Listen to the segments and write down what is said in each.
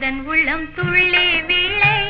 எந்தன் உள்ளம் துள்ளி விளை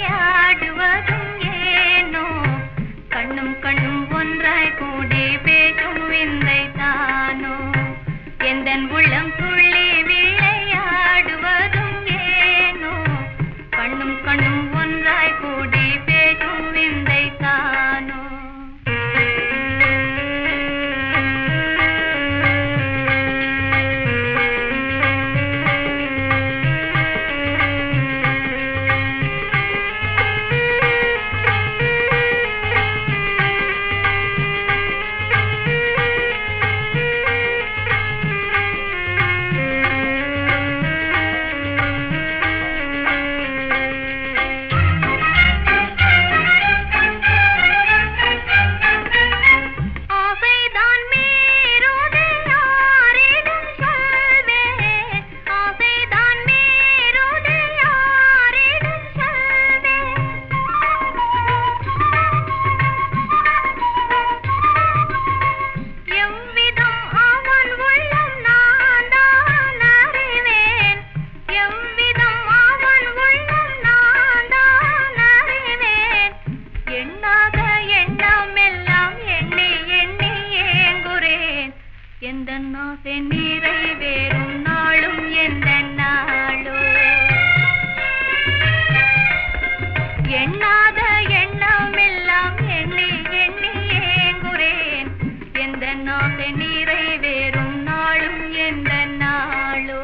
எண்ணாத எண்ணம் எல்லாம் எண்ணி எண்ணி ஏங்குறேன். எந்த ஆசை நிறைவேறும் நாளும் எந்த நாளோ?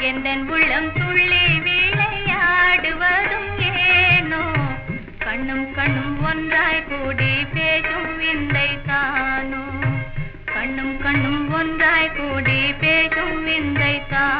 எந்த உள்ளம் துள்ளி விளையாடுவதும் ஏனோ? கண்ணும் கண்ணும் ஒன்றாய் கூடி பேசும் விந்தை தானோ? கண்ணும் கண்ணும் ஒன்றாய் கூடி பேசும் விந்தை தான்